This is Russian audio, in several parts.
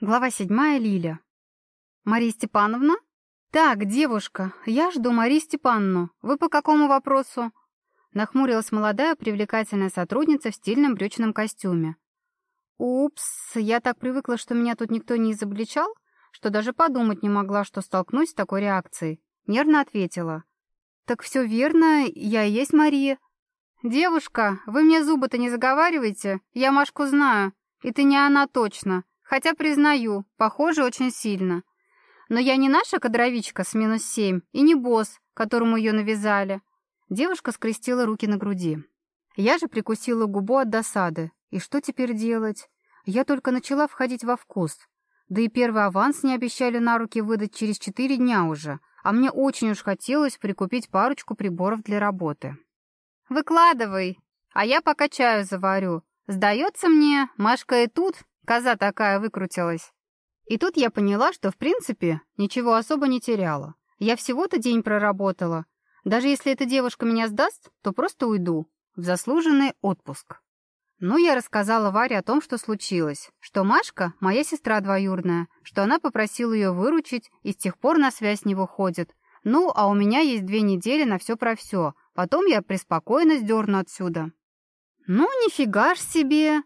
Глава седьмая Лиля. «Мария Степановна?» «Так, девушка, я жду Марию Степановну. Вы по какому вопросу?» Нахмурилась молодая привлекательная сотрудница в стильном брючном костюме. «Упс, я так привыкла, что меня тут никто не изобличал, что даже подумать не могла, что столкнусь с такой реакцией». Нервно ответила. «Так все верно, я и есть Мария». «Девушка, вы мне зубы-то не заговаривайте, я Машку знаю, и ты не она точно». Хотя, признаю, похоже очень сильно. Но я не наша кадровичка с минус семь и не босс, которому ее навязали». Девушка скрестила руки на груди. Я же прикусила губу от досады. И что теперь делать? Я только начала входить во вкус. Да и первый аванс не обещали на руки выдать через четыре дня уже, а мне очень уж хотелось прикупить парочку приборов для работы. «Выкладывай, а я пока чаю заварю. Сдается Коза такая выкрутилась. И тут я поняла, что, в принципе, ничего особо не теряла. Я всего-то день проработала. Даже если эта девушка меня сдаст, то просто уйду. В заслуженный отпуск. Ну, я рассказала Варе о том, что случилось. Что Машка — моя сестра двоюрная. Что она попросила ее выручить и с тех пор на связь не выходит. Ну, а у меня есть две недели на все про все. Потом я преспокойно сдерну отсюда. «Ну, нифига ж себе!»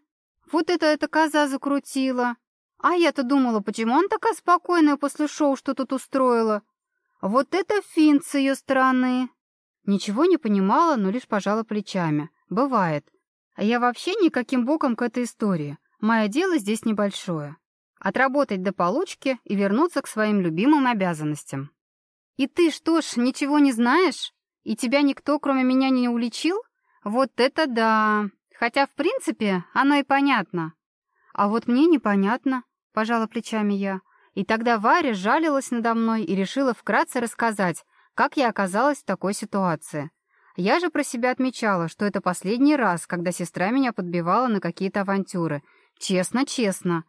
Вот это эта коза закрутила. А я-то думала, почему она такая спокойная после шоу, что тут устроила. Вот это финт с ее стороны. Ничего не понимала, но лишь пожала плечами. Бывает. А я вообще никаким боком к этой истории. Мое дело здесь небольшое. Отработать до получки и вернуться к своим любимым обязанностям. И ты что ж, ничего не знаешь? И тебя никто, кроме меня, не уличил? Вот это да! Хотя, в принципе, оно и понятно. А вот мне непонятно, пожала плечами я. И тогда Варя жалилась надо мной и решила вкратце рассказать, как я оказалась в такой ситуации. Я же про себя отмечала, что это последний раз, когда сестра меня подбивала на какие-то авантюры. Честно-честно.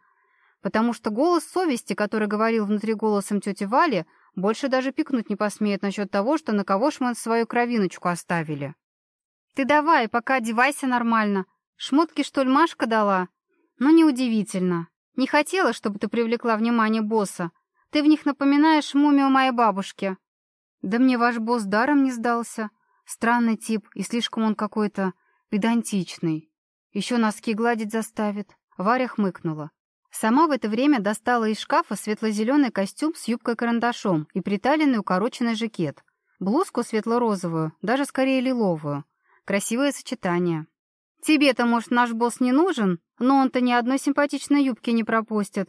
Потому что голос совести, который говорил внутри голосом тети Вали, больше даже пикнуть не посмеет насчет того, что на кого шман свою кровиночку оставили. «Ты давай, пока одевайся нормально. Шмотки, что ли, Машка дала?» «Ну, неудивительно. Не хотела, чтобы ты привлекла внимание босса. Ты в них напоминаешь мумию моей бабушки». «Да мне ваш босс даром не сдался. Странный тип, и слишком он какой-то педантичный. Еще носки гладить заставит. Варя хмыкнула. Сама в это время достала из шкафа светло-зеленый костюм с юбкой-карандашом и приталенный укороченный жакет. Блузку светло-розовую, даже скорее лиловую. Красивое сочетание. Тебе-то, может, наш босс не нужен, но он-то ни одной симпатичной юбки не пропустит.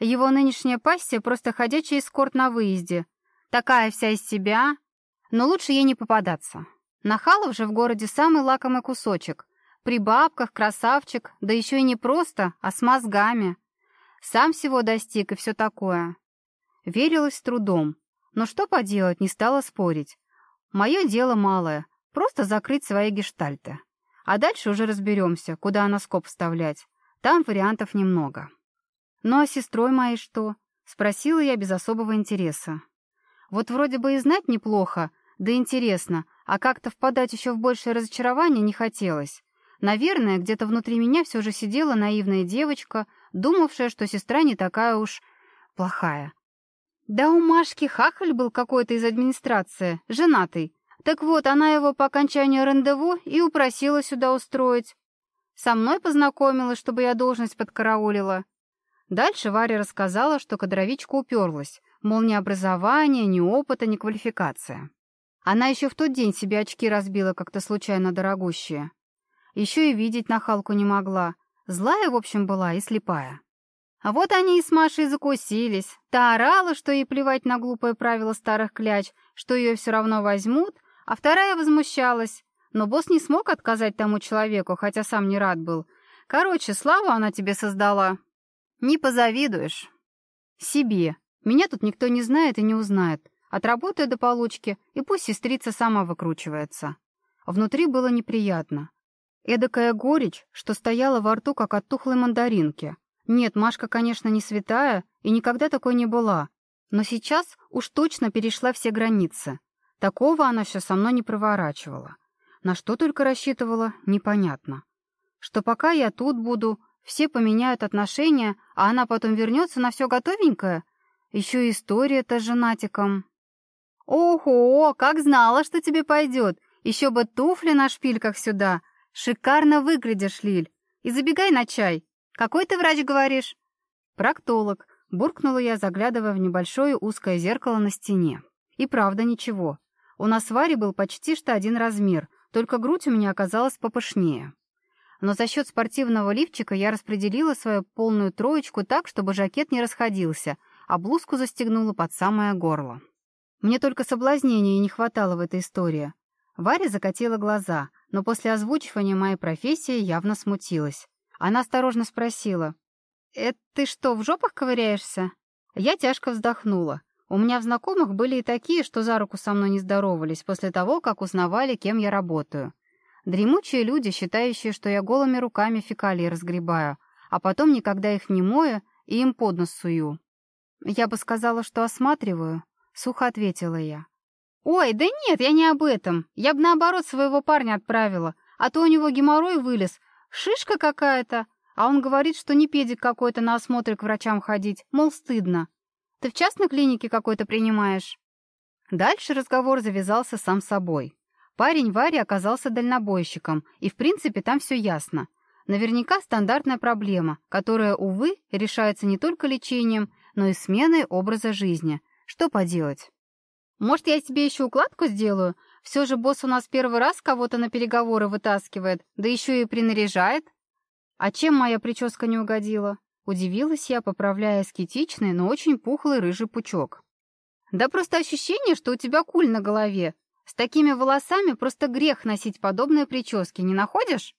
Его нынешняя пассия просто ходячий эскорт на выезде. Такая вся из себя. Но лучше ей не попадаться. Нахалов же в городе самый лакомый кусочек. При бабках, красавчик, да еще и не просто, а с мозгами. Сам всего достиг и все такое. Верилась с трудом. Но что поделать, не стала спорить. Мое дело малое — Просто закрыть свои гештальты. А дальше уже разберемся, куда нас коп вставлять. Там вариантов немного. «Ну а сестрой моей что?» — спросила я без особого интереса. «Вот вроде бы и знать неплохо, да интересно, а как-то впадать еще в большее разочарование не хотелось. Наверное, где-то внутри меня все же сидела наивная девочка, думавшая, что сестра не такая уж плохая. Да у Машки хахаль был какой-то из администрации, женатый. Так вот, она его по окончанию рандеву и упросила сюда устроить. Со мной познакомилась, чтобы я должность подкараулила. Дальше Варя рассказала, что кадровичка уперлась, мол, ни образования, ни опыта, ни квалификация. Она еще в тот день себе очки разбила как-то случайно дорогущие. Еще и видеть нахалку не могла. Злая, в общем, была и слепая. А вот они и с Машей закусились. Та орала, что ей плевать на глупое правило старых кляч, что ее все равно возьмут, а вторая возмущалась. Но босс не смог отказать тому человеку, хотя сам не рад был. Короче, славу она тебе создала. Не позавидуешь. Себе. Меня тут никто не знает и не узнает. Отработаю до получки, и пусть сестрица сама выкручивается. Внутри было неприятно. Эдакая горечь, что стояла во рту, как от тухлой мандаринки. Нет, Машка, конечно, не святая, и никогда такой не была. Но сейчас уж точно перешла все границы. Такого она сейчас со мной не проворачивала. На что только рассчитывала, непонятно. Что пока я тут буду, все поменяют отношения, а она потом вернется на все готовенькое? Еще и история-то с женатиком. «Ого, как знала, что тебе пойдет! Еще бы туфли на шпильках сюда! Шикарно выглядишь, Лиль! И забегай на чай! Какой ты врач, говоришь?» «Проктолог», — буркнула я, заглядывая в небольшое узкое зеркало на стене. «И правда ничего. У нас с Варей был почти что один размер, только грудь у меня оказалась попышнее. Но за счет спортивного лифчика я распределила свою полную троечку так, чтобы жакет не расходился, а блузку застегнула под самое горло. Мне только соблазнения не хватало в этой истории. Варя закатила глаза, но после озвучивания моей профессии явно смутилась. Она осторожно спросила, «Это ты что, в жопах ковыряешься?» Я тяжко вздохнула. У меня в знакомых были и такие, что за руку со мной не здоровались после того, как узнавали, кем я работаю. Дремучие люди, считающие, что я голыми руками фекалии разгребаю, а потом никогда их не мою и им под нос сую. Я бы сказала, что осматриваю, — сухо ответила я. «Ой, да нет, я не об этом. Я бы, наоборот, своего парня отправила, а то у него геморрой вылез. Шишка какая-то, а он говорит, что не педик какой-то на осмотр к врачам ходить, мол, стыдно. Ты в частной клинике какой-то принимаешь?» Дальше разговор завязался сам собой. Парень Вари оказался дальнобойщиком, и, в принципе, там все ясно. Наверняка стандартная проблема, которая, увы, решается не только лечением, но и сменой образа жизни. Что поделать? Может, я тебе еще укладку сделаю? Все же босс у нас первый Удивилась я, поправляя скетичный, но очень пухлый рыжий пучок. «Да просто ощущение, что у тебя куль на голове. С такими волосами просто грех носить подобные прически, не находишь?»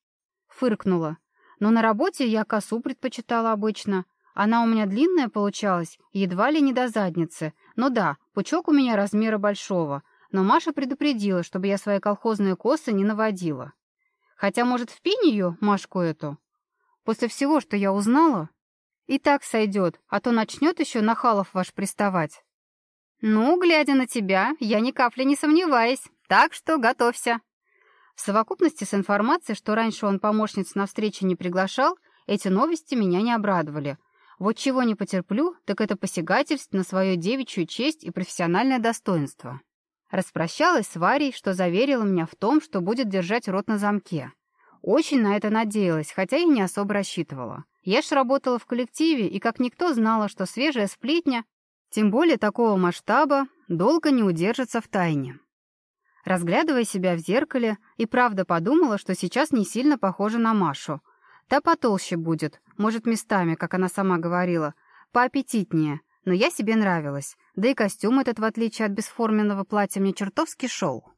Фыркнула. «Но на работе я косу предпочитала обычно. Она у меня длинная получалась, едва ли не до задницы. Но да, пучок у меня размера большого. Но Маша предупредила, чтобы я свои колхозные косы не наводила. Хотя, может, в ее, Машку эту?» После всего, что я узнала, и так сойдет, а то начнет еще Нахалов ваш приставать. Ну, глядя на тебя, я ни капли не сомневаюсь, так что готовься. В совокупности с информацией, что раньше он помощниц на встрече не приглашал, эти новости меня не обрадовали. Вот чего не потерплю, так это посягательство на свою девичью честь и профессиональное достоинство. Распрощалась с Варей, что заверила меня в том, что будет держать рот на замке. Очень на это надеялась, хотя и не особо рассчитывала. Я ж работала в коллективе и как никто знала, что свежая сплетня, тем более такого масштаба, долго не удержится в тайне. Разглядывая себя в зеркале, и правда подумала, что сейчас не сильно похожа на Машу. Та потолще будет, может, местами, как она сама говорила, поаппетитнее, но я себе нравилась, да и костюм этот, в отличие от бесформенного платья, мне чертовски шел.